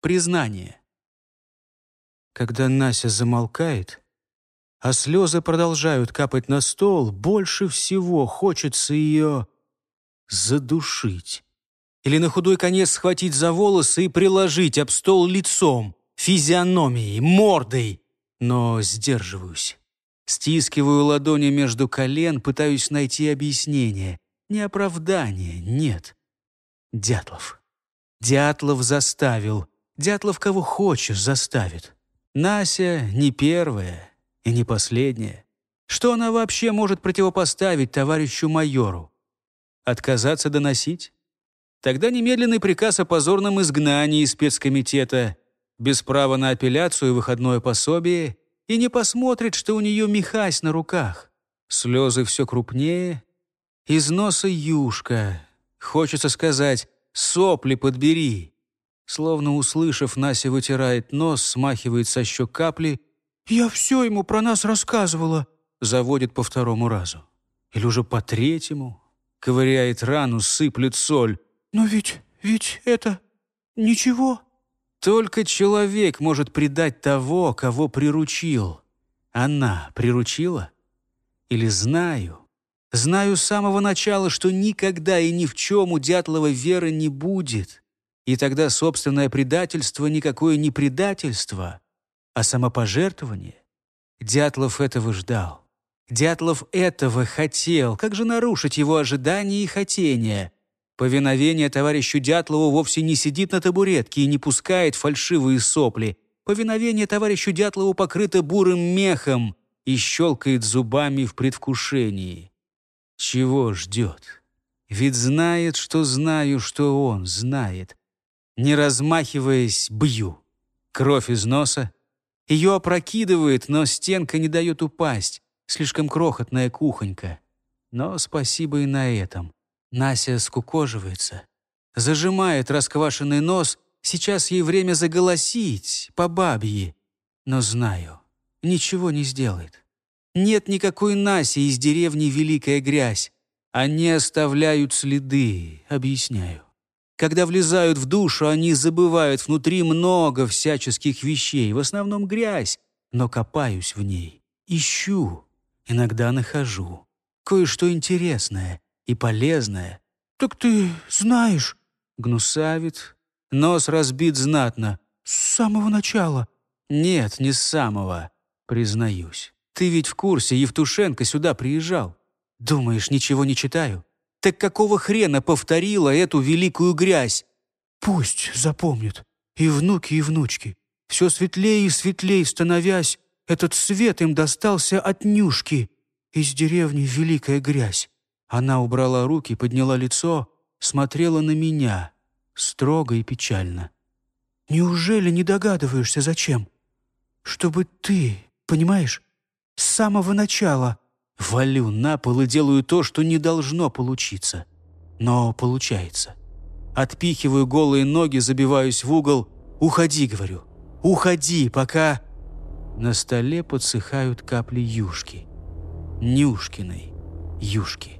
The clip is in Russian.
Признание. Когда Нася замолкает, а слезы продолжают капать на стол, больше всего хочется ее задушить. Или на худой конец схватить за волосы и приложить об стол лицом, физиономией, мордой. Но сдерживаюсь. Стискиваю ладони между колен, пытаюсь найти объяснение. Не оправдание, нет. Дятлов. Дятлов заставил. Дятлов кого хочешь заставит. Нася не первая и не последняя. Что она вообще может противопоставить товарищу майору? Отказаться доносить? Тогда немедленный приказ о позорном изгнании из спецкомитета, без права на апелляцию и выходное пособие, и не посмотрит, что у нее мехась на руках. Слезы все крупнее. Из носа юшка. Хочется сказать «сопли подбери». Словно услышав, Нася вытирает нос, смахивает со щек капли. «Я все ему про нас рассказывала», заводит по второму разу. Или уже по третьему. Ковыряет рану, сыплет соль. «Но ведь, ведь это... ничего...» Только человек может предать того, кого приручил. Она приручила? Или знаю? Знаю с самого начала, что никогда и ни в чем у Дятлова веры не будет. И тогда собственное предательство никакое не предательство, а самопожертвование. Дятлов этого ждал. Дятлов этого хотел. Как же нарушить его ожидания и хотения? Повиновение товарищу Дятлову вовсе не сидит на табуретке и не пускает фальшивые сопли. Повиновение товарищу Дятлову покрыто бурым мехом и щелкает зубами в предвкушении. Чего ждет? Ведь знает, что знаю, что он знает. Не размахиваясь, бью. Кровь из носа. Ее опрокидывает, но стенка не дает упасть. Слишком крохотная кухонька. Но спасибо и на этом. Нася скукоживается, зажимает расквашенный нос. Сейчас ей время заголосить, по бабье. Но знаю, ничего не сделает. Нет никакой Наси из деревни Великая Грязь. Они оставляют следы, объясняю. Когда влезают в душу, они забывают внутри много всяческих вещей, в основном грязь, но копаюсь в ней, ищу, иногда нахожу. Кое-что интересное, и полезное. «Так ты знаешь...» Гнусавит. Нос разбит знатно. «С самого начала». «Нет, не с самого, признаюсь. Ты ведь в курсе, Евтушенко сюда приезжал. Думаешь, ничего не читаю? Так какого хрена повторила эту великую грязь?» «Пусть запомнят. И внуки, и внучки. Все светлее и светлее становясь, этот свет им достался от Нюшки. Из деревни Великая Грязь. Она убрала руки, подняла лицо, смотрела на меня, строго и печально. «Неужели не догадываешься, зачем? Чтобы ты, понимаешь, с самого начала...» Валю на пол и делаю то, что не должно получиться. Но получается. Отпихиваю голые ноги, забиваюсь в угол. «Уходи», — говорю. «Уходи, пока...» На столе подсыхают капли юшки. Нюшкиной юшки.